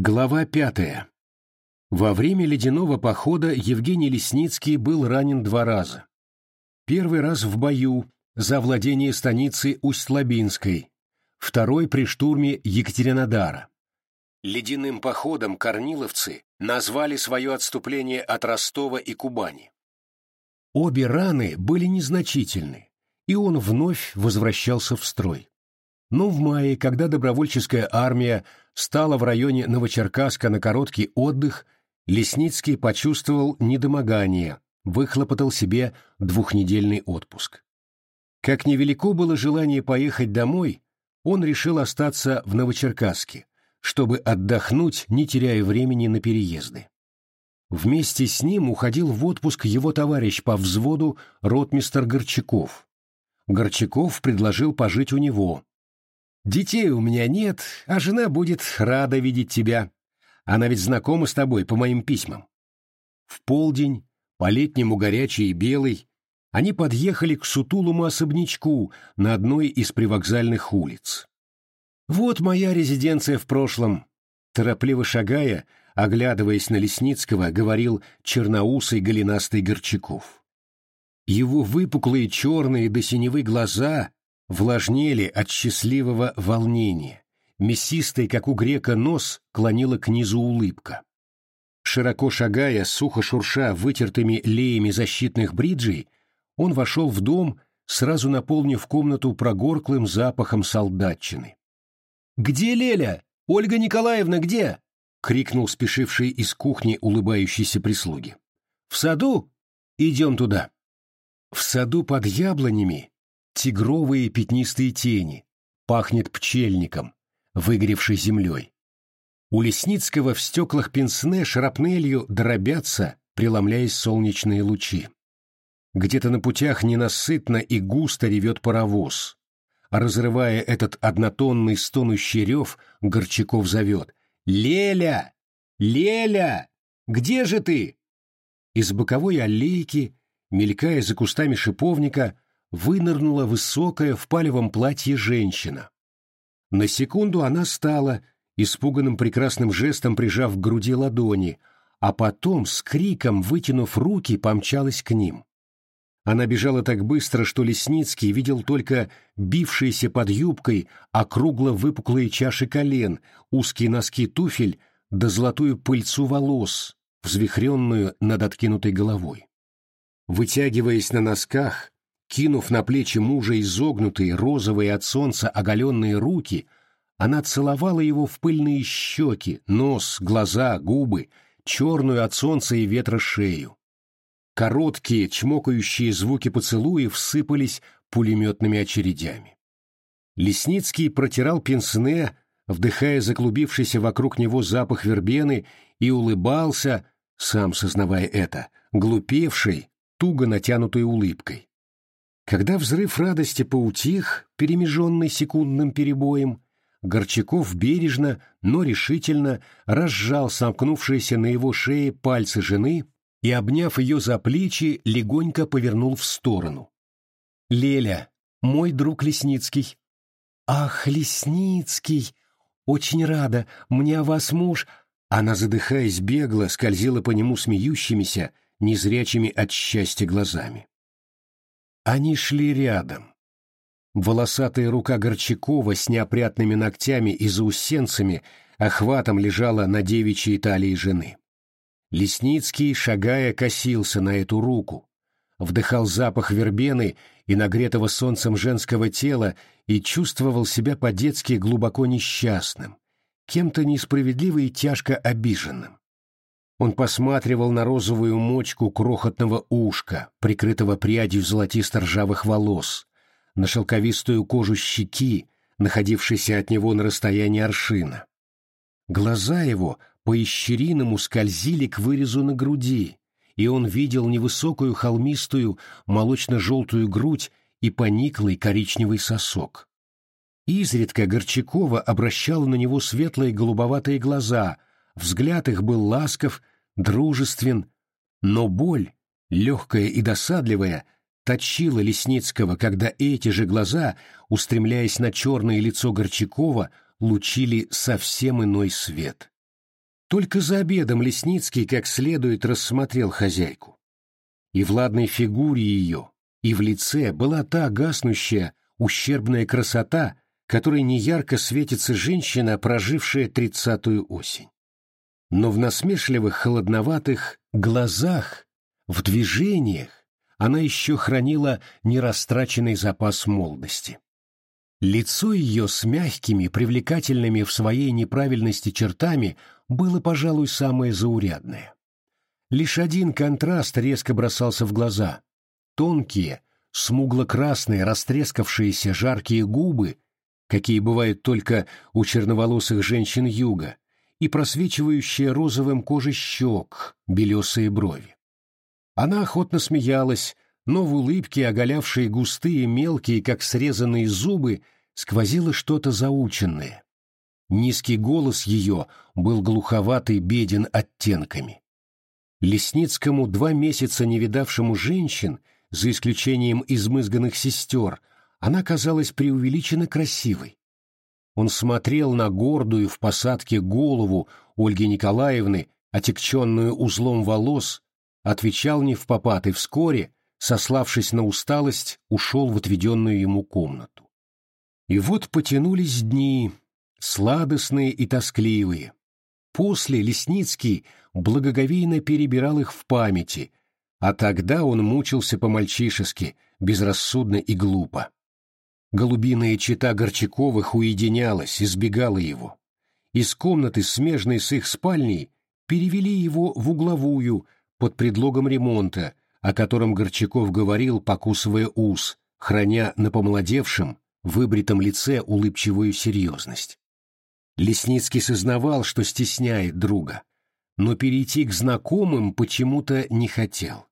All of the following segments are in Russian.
Глава пятая. Во время ледяного похода Евгений Лесницкий был ранен два раза. Первый раз в бою за владение станицы Усть-Лабинской, второй при штурме Екатеринодара. Ледяным походом корниловцы назвали свое отступление от Ростова и Кубани. Обе раны были незначительны, и он вновь возвращался в строй. Но в мае, когда добровольческая армия стала в районе Новочеркасска на короткий отдых, Лесницкий почувствовал недомогание, выхлопотал себе двухнедельный отпуск. Как невелико было желание поехать домой, он решил остаться в Новочеркасске, чтобы отдохнуть, не теряя времени на переезды. Вместе с ним уходил в отпуск его товарищ по взводу ротмистер Горчаков. Горчаков предложил пожить у него, Детей у меня нет, а жена будет рада видеть тебя. Она ведь знакома с тобой по моим письмам. В полдень, по-летнему горячий и белый, они подъехали к сутулому особнячку на одной из привокзальных улиц. «Вот моя резиденция в прошлом», — торопливо шагая, оглядываясь на Лесницкого, говорил черноусый голенастый Горчаков. Его выпуклые черные до синевы глаза влажнели от счастливого волнения. Мясистый, как у грека, нос клонила к низу улыбка. Широко шагая, сухо шурша вытертыми леями защитных бриджей, он вошел в дом, сразу наполнив комнату прогорклым запахом солдатчины. «Где Леля? Ольга Николаевна, где?» — крикнул спешивший из кухни улыбающийся прислуги. «В саду? Идем туда». В саду под яблонями тигровые пятнистые тени, пахнет пчельником, выгоревшей землей. У Лесницкого в стеклах пенсне шрапнелью дробятся, преломляясь солнечные лучи. Где-то на путях ненасытно и густо ревет паровоз. Разрывая этот однотонный стонущий рев, Горчаков зовет «Леля! Леля! Где же ты?» Из боковой аллейки, мелькая за кустами шиповника, вынырнула высокая в палевом платье женщина. На секунду она стала, испуганным прекрасным жестом прижав к груди ладони, а потом с криком, вытянув руки, помчалась к ним. Она бежала так быстро, что Лесницкий видел только бившиеся под юбкой округло-выпуклые чаши колен, узкие носки туфель да золотую пыльцу волос, взвихренную над откинутой головой. Вытягиваясь на носках, Кинув на плечи мужа изогнутые, розовые от солнца оголенные руки, она целовала его в пыльные щеки, нос, глаза, губы, черную от солнца и ветра шею. Короткие, чмокающие звуки поцелуев сыпались пулеметными очередями. Лесницкий протирал пенсне, вдыхая заклубившийся вокруг него запах вербены, и улыбался, сам сознавая это, глупевшей, туго натянутой улыбкой. Когда взрыв радости поутих, перемеженный секундным перебоем, Горчаков бережно, но решительно разжал сомкнувшиеся на его шее пальцы жены и, обняв ее за плечи, легонько повернул в сторону. «Леля, мой друг Лесницкий». «Ах, Лесницкий! Очень рада, мне о вас муж...» Она, задыхаясь, бегло скользила по нему смеющимися, незрячими от счастья глазами. Они шли рядом. Волосатая рука Горчакова с неопрятными ногтями и заусенцами охватом лежала на девичьей талии жены. Лесницкий, шагая, косился на эту руку, вдыхал запах вербены и нагретого солнцем женского тела и чувствовал себя по-детски глубоко несчастным, кем-то несправедливо и тяжко обиженным. Он посматривал на розовую мочку крохотного ушка, прикрытого прядью золотисто-ржавых волос, на шелковистую кожу щеки, находившейся от него на расстоянии аршина. Глаза его по-ищериному скользили к вырезу на груди, и он видел невысокую холмистую молочно-желтую грудь и пониклый коричневый сосок. Изредка Горчакова обращала на него светлые голубоватые глаза — Взгляд их был ласков, дружествен, но боль, легкая и досадливая, точила Лесницкого, когда эти же глаза, устремляясь на черное лицо Горчакова, лучили совсем иной свет. Только за обедом Лесницкий как следует рассмотрел хозяйку. И в ладной фигуре ее, и в лице была та гаснущая, ущербная красота, которой неярко светится женщина, прожившая тридцатую осень. Но в насмешливых, холодноватых глазах, в движениях, она еще хранила нерастраченный запас молодости. Лицо ее с мягкими, привлекательными в своей неправильности чертами было, пожалуй, самое заурядное. Лишь один контраст резко бросался в глаза. Тонкие, смугло-красные, растрескавшиеся жаркие губы, какие бывают только у черноволосых женщин юга, и просвечивающие розовым кожей щек, белесые брови. Она охотно смеялась, но в улыбке, оголявшей густые, мелкие, как срезанные зубы, сквозило что-то заученное. Низкий голос ее был глуховатый, беден оттенками. Лесницкому, два месяца не видавшему женщин, за исключением измызганных сестер, она казалась преувеличенно красивой. Он смотрел на гордую в посадке голову Ольги Николаевны, отекченную узлом волос, отвечал не в попад и вскоре, сославшись на усталость, ушел в отведенную ему комнату. И вот потянулись дни, сладостные и тоскливые. После Лесницкий благоговейно перебирал их в памяти, а тогда он мучился по-мальчишески, безрассудно и глупо. Голубиная чита Горчаковых уединялась, избегала его. Из комнаты, смежной с их спальней, перевели его в угловую, под предлогом ремонта, о котором Горчаков говорил, покусывая ус, храня на помолодевшем, выбритом лице улыбчивую серьезность. Лесницкий сознавал, что стесняет друга, но перейти к знакомым почему-то не хотел.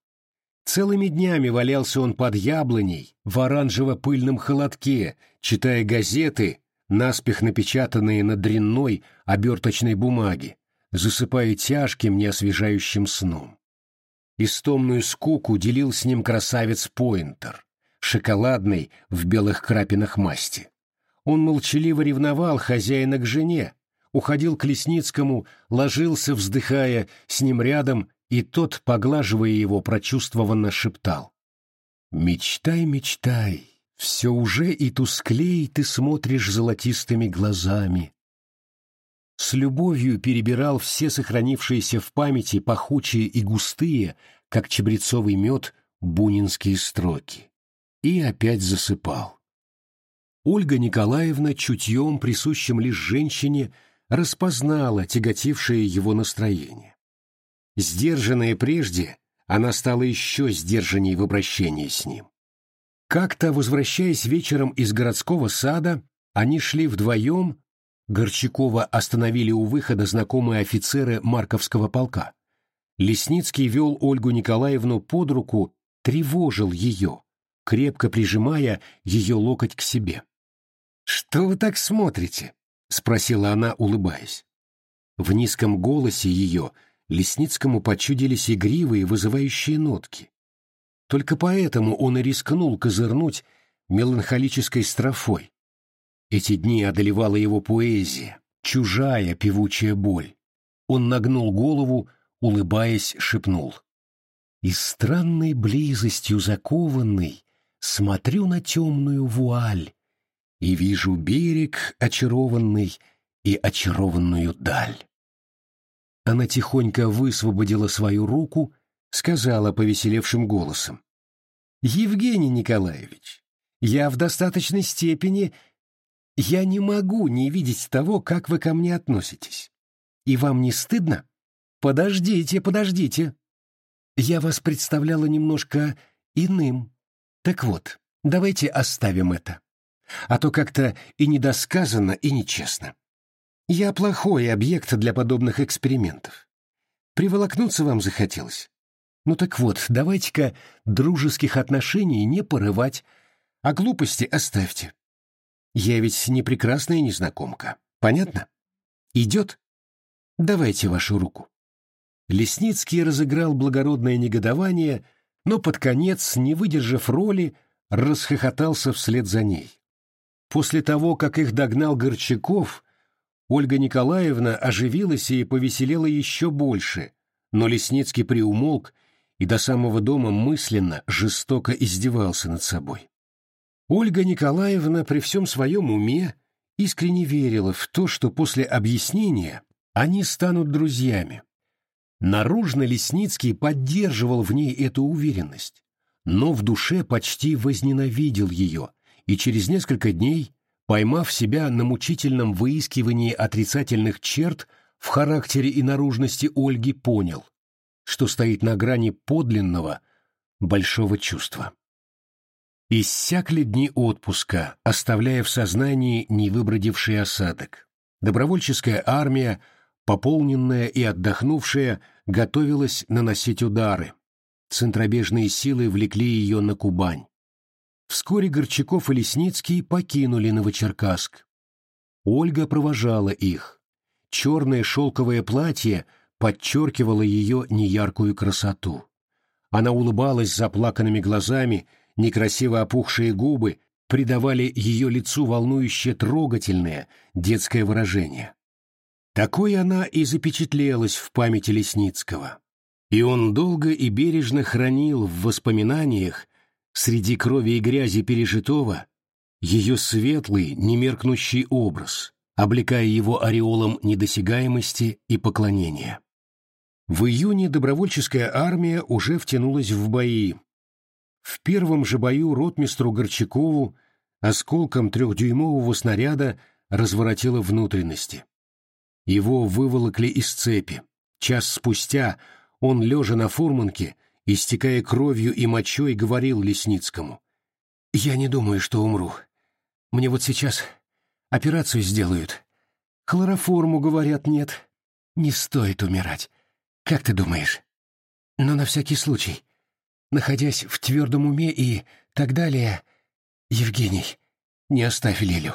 Целыми днями валялся он под яблоней в оранжево-пыльном холодке, читая газеты, наспех напечатанные на дрянной оберточной бумаге, засыпая тяжким неосвежающим сном. Истомную скуку делил с ним красавец Пойнтер, шоколадный в белых крапинах масти. Он молчаливо ревновал хозяина к жене, уходил к Лесницкому, ложился, вздыхая, с ним рядом, и тот, поглаживая его, прочувствованно шептал. «Мечтай, мечтай, все уже и тусклей ты смотришь золотистыми глазами, с любовью перебирал все сохранившиеся в памяти пахучие и густые, как чебрецовый мед, бунинские строки. И опять засыпал. Ольга Николаевна чутьем, присущим лишь женщине, распознала тяготившее его настроение. Сдержанная прежде, она стала еще сдержанней в обращении с ним. Как-то, возвращаясь вечером из городского сада, они шли вдвоем Горчакова остановили у выхода знакомые офицеры Марковского полка. Лесницкий вел Ольгу Николаевну под руку, тревожил ее, крепко прижимая ее локоть к себе. «Что вы так смотрите?» — спросила она, улыбаясь. В низком голосе ее Лесницкому почудились игривые, вызывающие нотки. Только поэтому он и рискнул козырнуть меланхолической строфой. Эти дни одолевала его поэзия, чужая певучая боль. Он нагнул голову, улыбаясь, шепнул. И странной близостью закованный смотрю на темную вуаль и вижу берег очарованный и очарованную даль. Она тихонько высвободила свою руку, сказала повеселевшим голосом. «Евгений Николаевич, я в достаточной степени я не могу не видеть того, как вы ко мне относитесь. И вам не стыдно? Подождите, подождите. Я вас представляла немножко иным. Так вот, давайте оставим это. А то как-то и недосказанно, и нечестно. Я плохой объект для подобных экспериментов. Приволокнуться вам захотелось? Ну так вот, давайте-ка дружеских отношений не порывать, а глупости оставьте. Я ведь не прекрасная незнакомка. Понятно? Идет? Давайте вашу руку. Лесницкий разыграл благородное негодование, но под конец, не выдержав роли, расхохотался вслед за ней. После того, как их догнал Горчаков, Ольга Николаевна оживилась и повеселела еще больше, но Лесницкий приумолк и до самого дома мысленно жестоко издевался над собой. Ольга Николаевна при всем своем уме искренне верила в то, что после объяснения они станут друзьями. Наружно Лесницкий поддерживал в ней эту уверенность, но в душе почти возненавидел ее, и через несколько дней, поймав себя на мучительном выискивании отрицательных черт в характере и наружности Ольги, понял, что стоит на грани подлинного большого чувства. Иссякли дни отпуска, оставляя в сознании невыбродивший осадок. Добровольческая армия, пополненная и отдохнувшая, готовилась наносить удары. Центробежные силы влекли ее на Кубань. Вскоре Горчаков и Лесницкий покинули Новочеркасск. Ольга провожала их. Черное шелковое платье подчеркивало ее неяркую красоту. Она улыбалась заплаканными глазами, некрасиво опухшие губы придавали ее лицу волнующе трогательное детское выражение. Такой она и запечатлелась в памяти Лесницкого. И он долго и бережно хранил в воспоминаниях среди крови и грязи пережитого ее светлый, немеркнущий образ, облекая его ореолом недосягаемости и поклонения. В июне добровольческая армия уже втянулась в бои, в первом же бою ротмистру Горчакову осколком трехдюймового снаряда разворотило внутренности. Его выволокли из цепи. Час спустя он, лежа на фурманке, истекая кровью и мочой, говорил Лесницкому. «Я не думаю, что умру. Мне вот сейчас операцию сделают. Хлороформу, говорят, нет. Не стоит умирать. Как ты думаешь? Но на всякий случай находясь в твердом уме и так далее. Евгений, не оставь Лилю.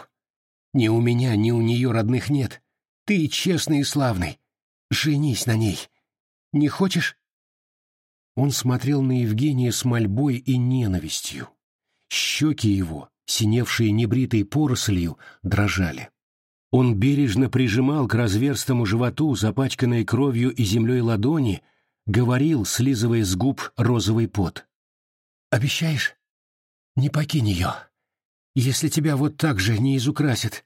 Ни у меня, ни у нее родных нет. Ты честный и славный. Женись на ней. Не хочешь?» Он смотрел на Евгения с мольбой и ненавистью. Щеки его, синевшие небритой порослью, дрожали. Он бережно прижимал к разверстому животу, запачканной кровью и землей ладони, говорил, слизывая с губ розовый пот. «Обещаешь? Не покинь ее. Если тебя вот так же не изукрасят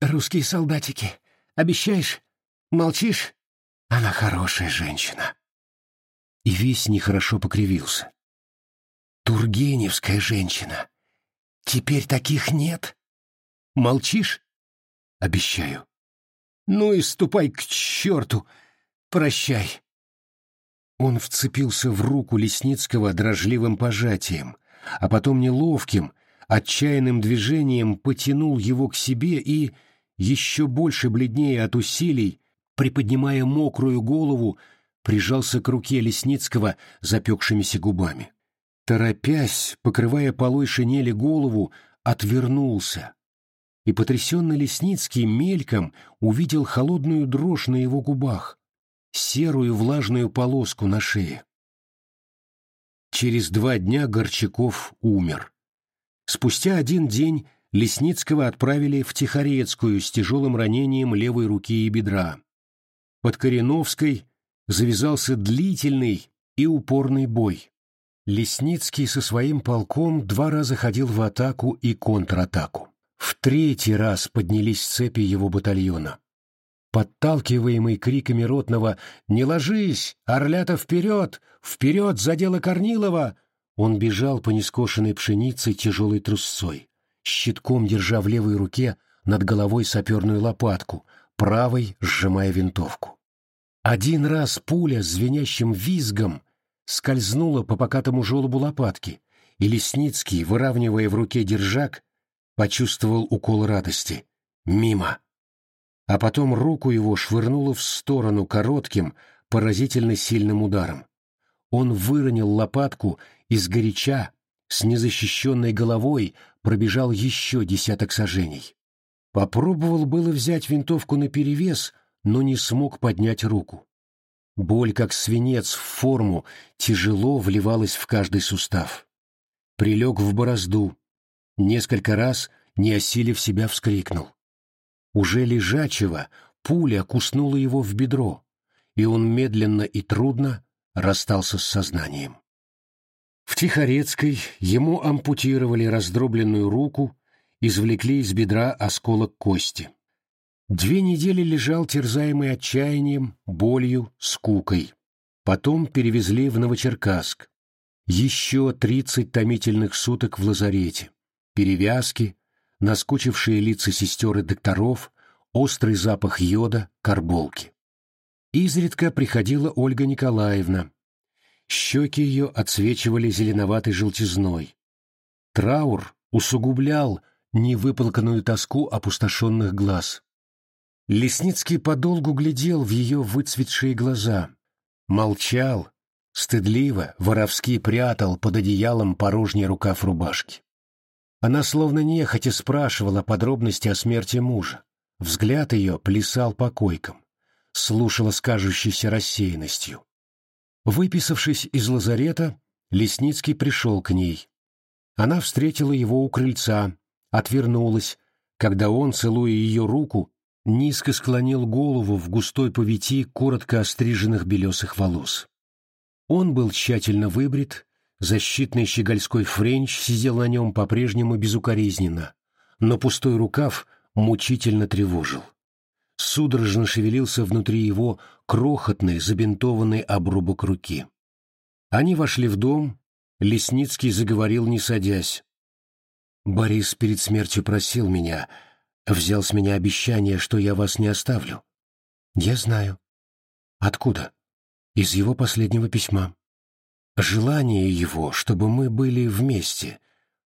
русские солдатики. Обещаешь? Молчишь? Она хорошая женщина». И весь нехорошо покривился. «Тургеневская женщина. Теперь таких нет. Молчишь? Обещаю. Ну и ступай к черту. Прощай». Он вцепился в руку Лесницкого дрожливым пожатием, а потом неловким, отчаянным движением потянул его к себе и, еще больше бледнее от усилий, приподнимая мокрую голову, прижался к руке Лесницкого запекшимися губами. Торопясь, покрывая полой шинели голову, отвернулся. И потрясенный Лесницкий мельком увидел холодную дрожь на его губах, серую влажную полоску на шее. Через два дня Горчаков умер. Спустя один день Лесницкого отправили в Тихорецкую с тяжелым ранением левой руки и бедра. Под Кореновской завязался длительный и упорный бой. Лесницкий со своим полком два раза ходил в атаку и контратаку. В третий раз поднялись цепи его батальона. Подталкиваемый криками ротного «Не ложись! Орлята вперед! Вперед за дело Корнилова!» Он бежал по нескошенной пшенице тяжелой трусцой, щитком держа в левой руке над головой саперную лопатку, правой сжимая винтовку. Один раз пуля с звенящим визгом скользнула по покатому желобу лопатки, и Лесницкий, выравнивая в руке держак, почувствовал укол радости. Мимо а потом руку его швырнуло в сторону коротким, поразительно сильным ударом. Он выронил лопатку и сгоряча, с незащищенной головой, пробежал еще десяток сажений. Попробовал было взять винтовку наперевес, но не смог поднять руку. Боль, как свинец в форму, тяжело вливалась в каждый сустав. Прилег в борозду. Несколько раз, не осилив себя, вскрикнул. уже лежачего, пуля куснула его в бедро, и он медленно и трудно расстался с сознанием. В Тихорецкой ему ампутировали раздробленную руку, извлекли из бедра осколок кости. Две недели лежал терзаемый отчаянием, болью, скукой. Потом перевезли в Новочеркасск. Еще тридцать томительных суток в лазарете. Перевязки, наскучившие лица сестер и докторов, острый запах йода, карболки. Изредка приходила Ольга Николаевна. Щеки ее отсвечивали зеленоватой желтизной. Траур усугублял невыполканную тоску опустошенных глаз. Лесницкий подолгу глядел в ее выцветшие глаза, молчал, стыдливо, воровски прятал под одеялом порожний рукав рубашки. Она словно нехотя спрашивала подробности о смерти мужа. Взгляд ее плясал по койкам, слушала с рассеянностью. Выписавшись из лазарета, Лесницкий пришел к ней. Она встретила его у крыльца, отвернулась, когда он, целуя ее руку, низко склонил голову в густой повити коротко остриженных белесых волос. Он был тщательно выбрит, защитный щегольской френч сидел на нем по-прежнему безукоризненно, но пустой рукав мучительно тревожил. Судорожно шевелился внутри его крохотный забинтованный обрубок руки. Они вошли в дом, Лесницкий заговорил, не садясь. «Борис перед смертью просил меня, Взял с меня обещание, что я вас не оставлю. Я знаю. Откуда? Из его последнего письма. Желание его, чтобы мы были вместе.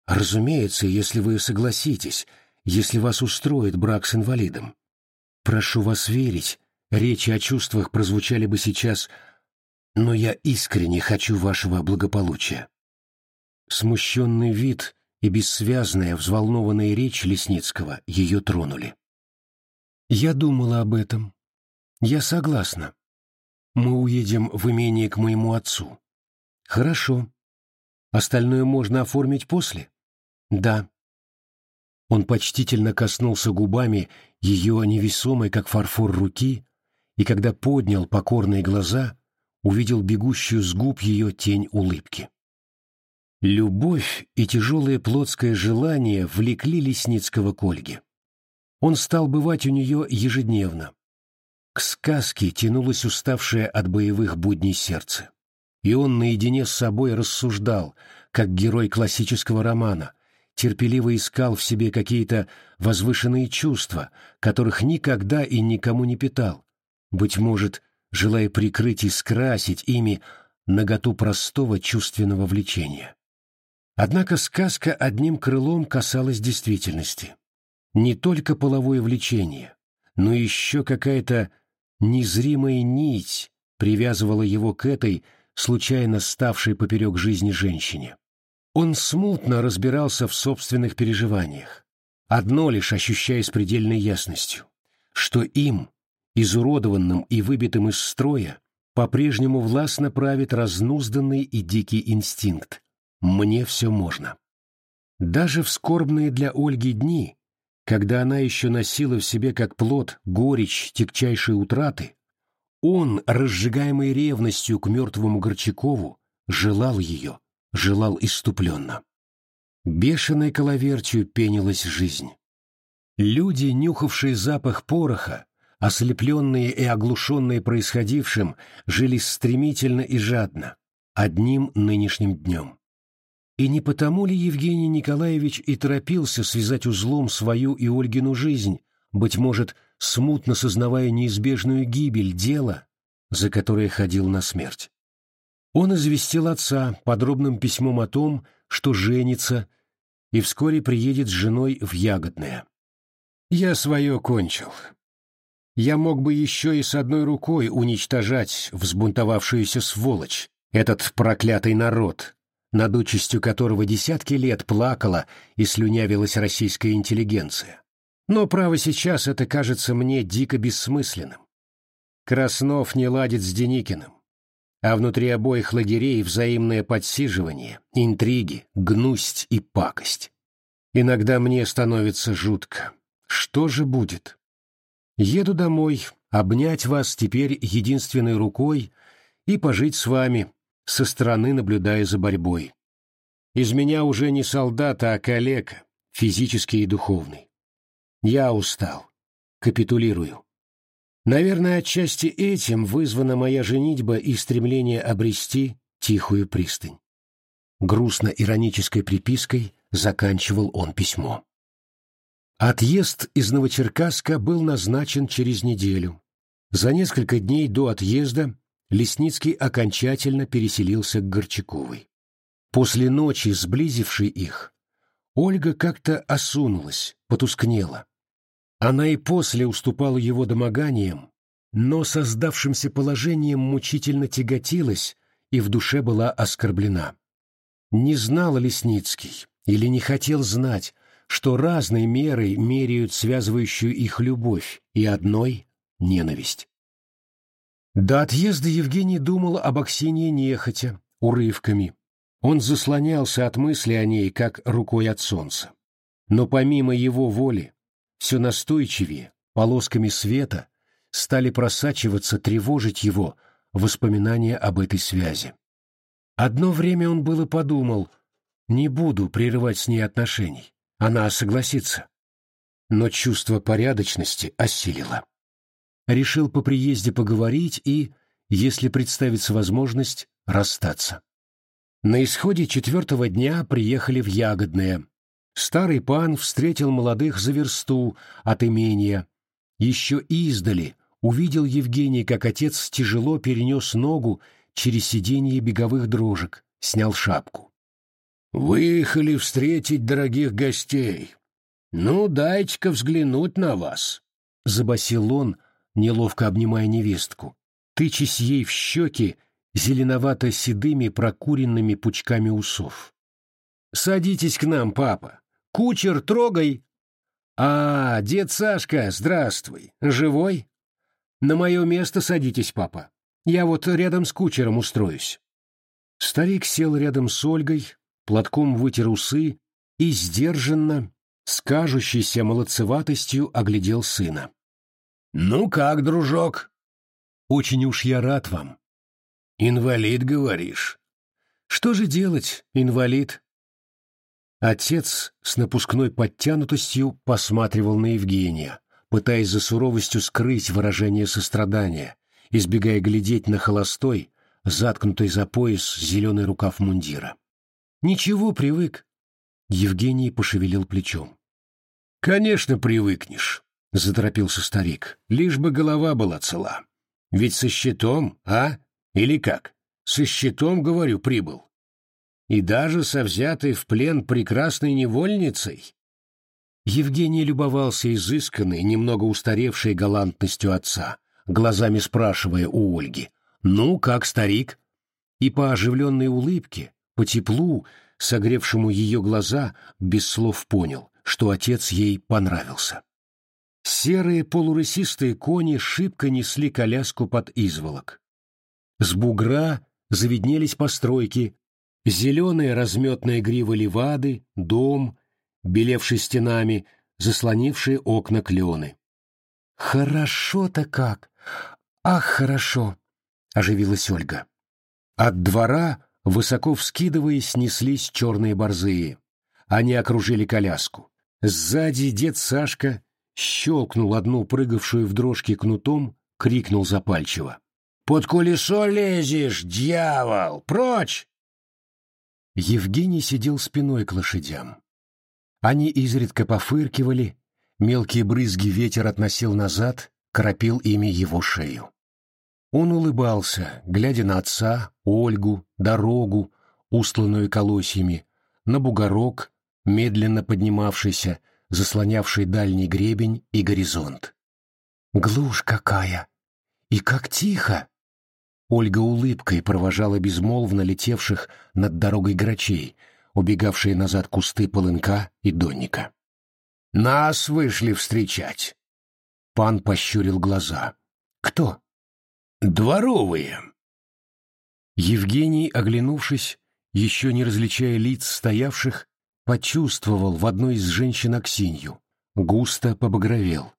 Разумеется, если вы согласитесь, если вас устроит брак с инвалидом. Прошу вас верить, речи о чувствах прозвучали бы сейчас, но я искренне хочу вашего благополучия. Смущенный вид и бессвязная, взволнованная речь Лесницкого ее тронули. «Я думала об этом. Я согласна. Мы уедем в имение к моему отцу. Хорошо. Остальное можно оформить после? Да». Он почтительно коснулся губами ее невесомой, как фарфор, руки, и когда поднял покорные глаза, увидел бегущую с губ ее тень улыбки. Любовь и тяжелое плотское желание влекли Лесницкого к Ольге. Он стал бывать у нее ежедневно. К сказке тянулось уставшее от боевых будней сердце. И он наедине с собой рассуждал, как герой классического романа, терпеливо искал в себе какие-то возвышенные чувства, которых никогда и никому не питал, быть может, желая прикрыть и скрасить ими наготу простого чувственного влечения. Однако сказка одним крылом касалась действительности. Не только половое влечение, но еще какая-то незримая нить привязывала его к этой, случайно ставшей поперек жизни женщине. Он смутно разбирался в собственных переживаниях, одно лишь ощущая с предельной ясностью, что им, изуродованным и выбитым из строя, по-прежнему властно правит разнузданный и дикий инстинкт, мне все можно. Даже в скорбные для Ольги дни, когда она еще носила в себе как плод горечь тягчайшей утраты, он, разжигаемый ревностью к мертвому Горчакову, желал ее, желал иступленно. Бешеной коловертью пенилась жизнь. Люди, нюхавшие запах пороха, ослепленные и оглушенные происходившим, жили стремительно и жадно, одним нынешним днем. И не потому ли Евгений Николаевич и торопился связать узлом свою и Ольгину жизнь, быть может, смутно сознавая неизбежную гибель дела, за которое ходил на смерть? Он известил отца подробным письмом о том, что женится, и вскоре приедет с женой в Ягодное. «Я свое кончил. Я мог бы еще и с одной рукой уничтожать взбунтовавшуюся сволочь, этот проклятый народ, над участью которого десятки лет плакала и слюнявилась российская интеллигенция. Но право сейчас это кажется мне дико бессмысленным. Краснов не ладит с Деникиным, а внутри обоих лагерей взаимное подсиживание, интриги, гнусть и пакость. Иногда мне становится жутко. Что же будет? Еду домой, обнять вас теперь единственной рукой и пожить с вами, со стороны наблюдая за борьбой. Из меня уже не солдат, а калека, физический и духовный. Я устал. Капитулирую. Наверное, отчасти этим вызвана моя женитьба и стремление обрести тихую пристань. Грустно-иронической припиской заканчивал он письмо. Отъезд из Новочеркасска был назначен через неделю. За несколько дней до отъезда Лесницкий окончательно переселился к Горчаковой. После ночи, сблизившей их, Ольга как-то осунулась, потускнела. Она и после уступала его домоганиям, но создавшимся положением мучительно тяготилась и в душе была оскорблена. Не знал Лесницкий или не хотел знать, что разной мерой меряют связывающую их любовь и одной — ненависть. До отъезда Евгений думал об Аксинье нехотя, урывками. Он заслонялся от мысли о ней, как рукой от солнца. Но помимо его воли, все настойчивее, полосками света, стали просачиваться, тревожить его воспоминания об этой связи. Одно время он было подумал, не буду прерывать с ней отношений. Она согласится. Но чувство порядочности осилило. Решил по приезде поговорить и, если представится возможность, расстаться. На исходе четвертого дня приехали в Ягодное. Старый пан встретил молодых за версту от имения. Еще издали увидел Евгений, как отец тяжело перенес ногу через сиденье беговых дрожек, снял шапку. Выехали встретить дорогих гостей. Ну, дайте-ка взглянуть на вас, — забасил он, неловко обнимая невестку, тычась ей в щеки зеленовато-седыми прокуренными пучками усов. «Садитесь к нам, папа. Кучер, трогай!» «А, дед Сашка, здравствуй. Живой?» «На мое место садитесь, папа. Я вот рядом с кучером устроюсь». Старик сел рядом с Ольгой, платком вытер усы и сдержанно, с кажущейся молодцеватостью оглядел сына. «Ну как, дружок?» «Очень уж я рад вам». «Инвалид, говоришь?» «Что же делать, инвалид?» Отец с напускной подтянутостью посматривал на Евгения, пытаясь за суровостью скрыть выражение сострадания, избегая глядеть на холостой, заткнутый за пояс зеленый рукав мундира. Ничего, привык. Евгений пошевелил плечом. Конечно, привыкнешь, заторопился старик. Лишь бы голова была цела. Ведь со щитом, а? Или как? Со щитом, говорю, прибыл. И даже со взятой в плен прекрасной невольницей. Евгений любовался изысканной, немного устаревшей галантностью отца, глазами спрашивая у Ольги, «Ну, как старик?» И по оживленной улыбке, по теплу, согревшему ее глаза, без слов понял, что отец ей понравился. Серые полурысистые кони шибко несли коляску под изволок. С бугра завиднелись постройки, зеленые разметные гривы левады, дом, белевший стенами, заслонившие окна клены. «Хорошо-то как! Ах, хорошо!» — оживилась Ольга. От двора Высоко вскидываясь, неслись черные борзые. Они окружили коляску. Сзади дед Сашка щелкнул одну прыгавшую в дрожке кнутом, крикнул запальчиво. «Под колесо лезешь, дьявол! Прочь!» Евгений сидел спиной к лошадям. Они изредка пофыркивали, мелкие брызги ветер относил назад, кропил ими его шею. Он улыбался, глядя на отца, Ольгу, дорогу, устланную колосьями, на бугорок, медленно поднимавшийся, заслонявший дальний гребень и горизонт. «Глушь какая! И как тихо!» Ольга улыбкой провожала безмолвно летевших над дорогой грачей, убегавшие назад кусты полынка и донника. «Нас вышли встречать!» Пан пощурил глаза. «Кто?» «Дворовые!» Евгений, оглянувшись, еще не различая лиц стоявших, почувствовал в одной из женщин Аксинью, густо побагровел.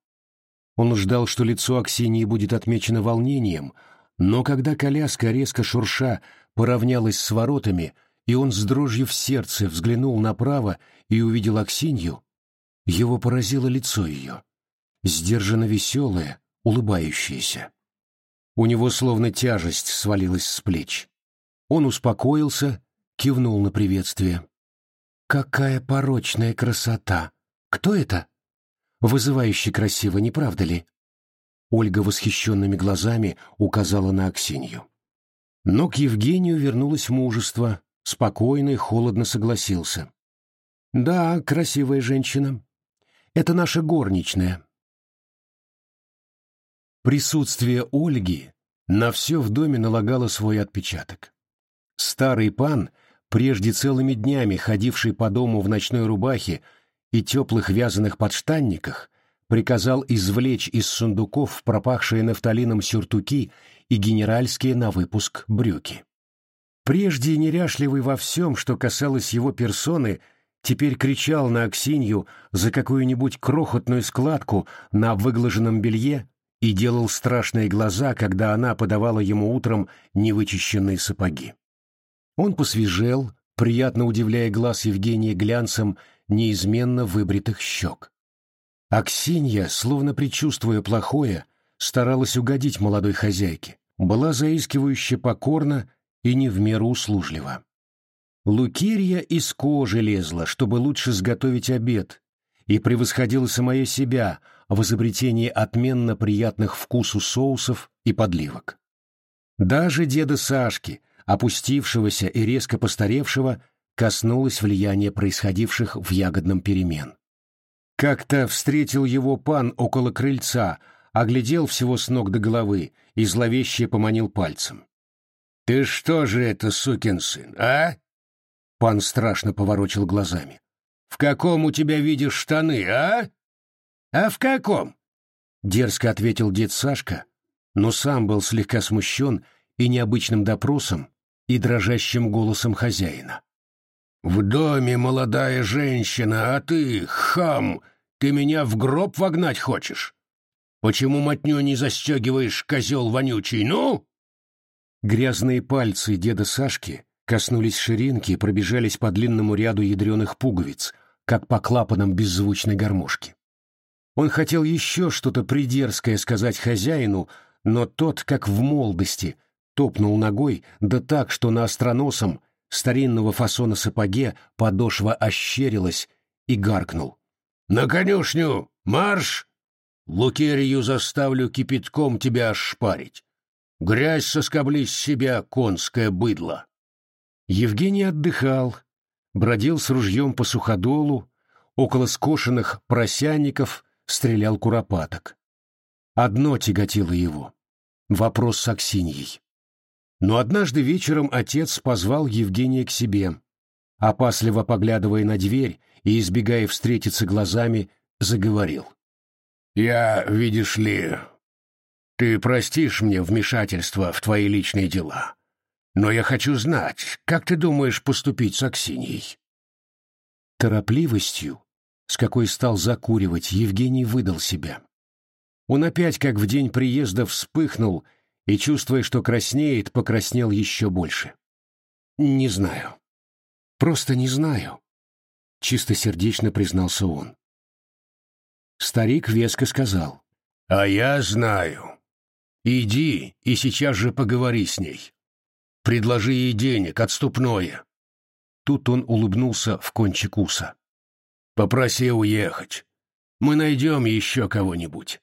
Он ждал, что лицо Аксиньи будет отмечено волнением, но когда коляска, резко шурша, поравнялась с воротами, и он с дрожью в сердце взглянул направо и увидел Аксинью, его поразило лицо ее, сдержанно веселое, улыбающееся. У него словно тяжесть свалилась с плеч. Он успокоился, кивнул на приветствие. «Какая порочная красота! Кто это?» «Вызывающе красиво, не правда ли?» Ольга восхищенными глазами указала на Аксинью. Но к Евгению вернулось мужество, спокойно и холодно согласился. «Да, красивая женщина. Это наша горничная». Присутствие Ольги на все в доме налагало свой отпечаток. Старый пан, прежде целыми днями ходивший по дому в ночной рубахе и теплых вязаных подштанниках, приказал извлечь из сундуков пропахшие нафталином сюртуки и генеральские на выпуск брюки. Прежде неряшливый во всем, что касалось его персоны, теперь кричал на Аксинью за какую-нибудь крохотную складку на выглаженном белье и делал страшные глаза, когда она подавала ему утром невычищенные сапоги. Он посвежел, приятно удивляя глаз Евгения глянцем неизменно выбритых щек. Аксинья, словно предчувствуя плохое, старалась угодить молодой хозяйке, была заискивающе покорна и не в меру услужлива. Лукерья из кожи лезла, чтобы лучше сготовить обед, и превосходила самое себя в изобретении отменно приятных вкусу соусов и подливок. Даже деда Сашки — опустившегося и резко постаревшего, коснулось влияния происходивших в ягодном перемен. Как-то встретил его пан около крыльца, оглядел всего с ног до головы и зловеще поманил пальцем. «Ты что же это, сукин сын, а?» Пан страшно поворочил глазами. «В каком у тебя видишь штаны, а? А в каком?» Дерзко ответил дед Сашка, но сам был слегка смущен и необычным допросом, и дрожащим голосом хозяина. «В доме молодая женщина, а ты, хам, ты меня в гроб вогнать хочешь? Почему мотню не застегиваешь, козел вонючий, ну?» Грязные пальцы деда Сашки коснулись ширинки и пробежались по длинному ряду ядреных пуговиц, как по клапанам беззвучной гармошки. Он хотел еще что-то придерзкое сказать хозяину, но тот, как в молодости, топнул ногой, да так, что на остроносом, старинного фасона сапоге подошва ощерилась и гаркнул. «На конюшню! Марш! Лукерию заставлю кипятком тебя ошпарить. Грязь соскобли с себя, конское быдло!» Евгений отдыхал, бродил с ружьем по суходолу, около скошенных просянников стрелял куропаток. Одно тяготило его — вопрос с Аксиньей. Но однажды вечером отец позвал Евгения к себе, опасливо поглядывая на дверь и избегая встретиться глазами, заговорил. «Я, видишь ли, ты простишь мне вмешательство в твои личные дела, но я хочу знать, как ты думаешь поступить с Аксиньей?» Торопливостью, с какой стал закуривать, Евгений выдал себя. Он опять, как в день приезда, вспыхнул и, чувствуя, что краснеет, покраснел еще больше. «Не знаю. Просто не знаю», — чистосердечно признался он. Старик веско сказал. «А я знаю. Иди и сейчас же поговори с ней. Предложи ей денег, отступное». Тут он улыбнулся в кончик уса. «Попроси уехать. Мы найдем еще кого-нибудь.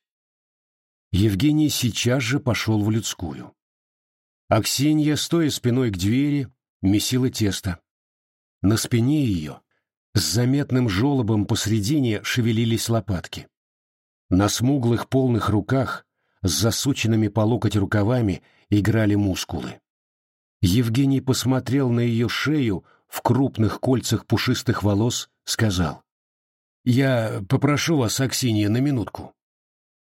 Евгений сейчас же пошел в людскую. Аксинья, стоя спиной к двери, месила тесто. На спине ее, с заметным желобом посредине, шевелились лопатки. На смуглых полных руках, с засученными по локоть рукавами, играли мускулы. Евгений посмотрел на ее шею в крупных кольцах пушистых волос, сказал. «Я попрошу вас, Аксинья, на минутку».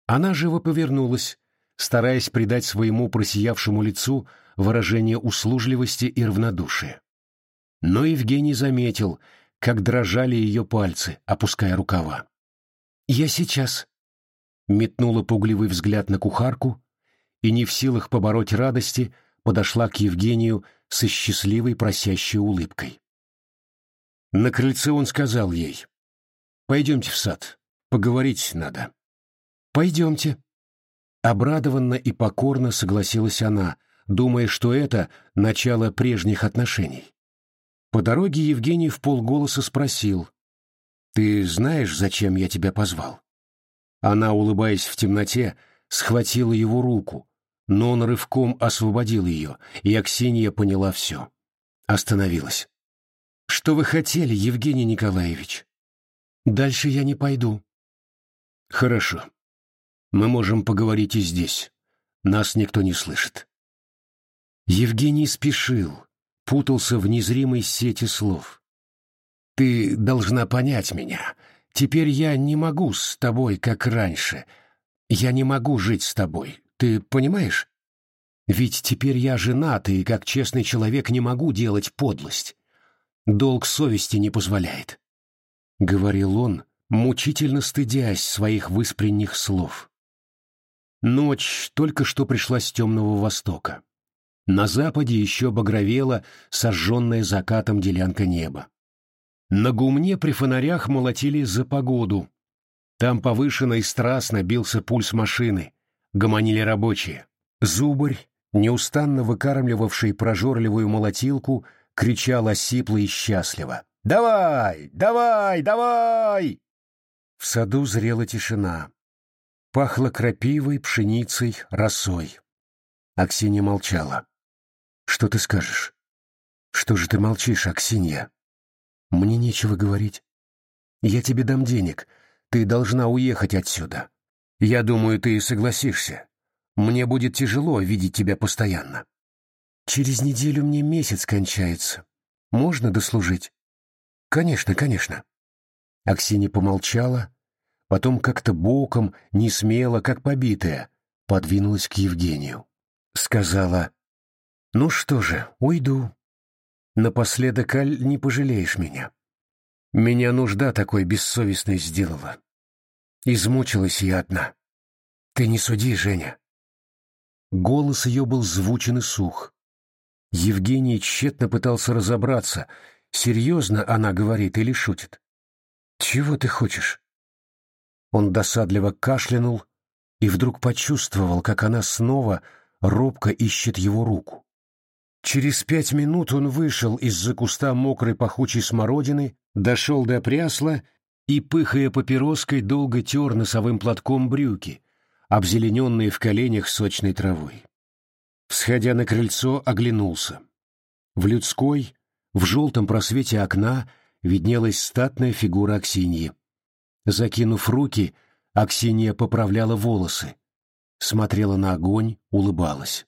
Она живо повернулась, стараясь придать своему просиявшему лицу выражение услужливости и равнодушия. Но Евгений заметил, как дрожали ее пальцы, опуская рукава. «Я сейчас», метнула пугливый взгляд на кухарку и, не в силах побороть радости, подошла к Евгению со счастливой просящей улыбкой. На крыльце он сказал ей, «Пойдемте в сад, поговорить надо». «Пойдемте». Обрадованно и покорно согласилась она, думая, что это начало прежних отношений. По дороге Евгений в полголоса спросил, «Ты знаешь, зачем я тебя позвал?» Она, улыбаясь в темноте, схватила его руку, но он рывком освободил ее, и Аксинья поняла все. Остановилась. «Что вы хотели, Евгений Николаевич?» «Дальше я не пойду». «Хорошо. Мы можем поговорить и здесь. Нас никто не слышит». Евгений спешил, путался в незримой сети слов. «Ты должна понять меня. Теперь я не могу с тобой, как раньше. Я не могу жить с тобой. Ты понимаешь? Ведь теперь я женат, и как честный человек не могу делать подлость. Долг совести не позволяет», — говорил он, мучительно стыдясь своих выспренних слов. Ночь только что пришла с темного востока. На западе еще багровела сожженная закатом делянка неба. На гумне при фонарях молотили за погоду. Там повышенно и страстно бился пульс машины. Гомонили рабочие. Зубарь, неустанно выкармливавший прожорливую молотилку, кричал осипло и счастливо. «Давай! Давай! Давай!» В саду зрела тишина. Пахло крапивой, пшеницей, росой. Аксинья молчала. Что ты скажешь? Что же ты молчишь, Аксинья? Мне нечего говорить. Я тебе дам денег. Ты должна уехать отсюда. Я думаю, ты согласишься. Мне будет тяжело видеть тебя постоянно. Через неделю мне месяц кончается. Можно дослужить? Конечно, конечно. Аксинья помолчала, потом как-то боком, не смело, как побитая, подвинулась к Евгению. Сказала, ну что же, уйду. Напоследок, Аль, не пожалеешь меня. Меня нужда такой бессовестной сделала. Измучилась я одна. Ты не суди, Женя. Голос ее был звучен и сух. Евгений тщетно пытался разобраться, серьезно она говорит или шутит. «Чего ты хочешь?» Он досадливо кашлянул и вдруг почувствовал, как она снова робко ищет его руку. Через пять минут он вышел из-за куста мокрой пахучей смородины, дошел до прясла и, пыхая папироской, долго тер носовым платком брюки, обзелененные в коленях сочной травой. Всходя на крыльцо, оглянулся. В людской, в желтом просвете окна, виднелась статная фигура Аксиньи. Закинув руки, Аксинья поправляла волосы, смотрела на огонь, улыбалась.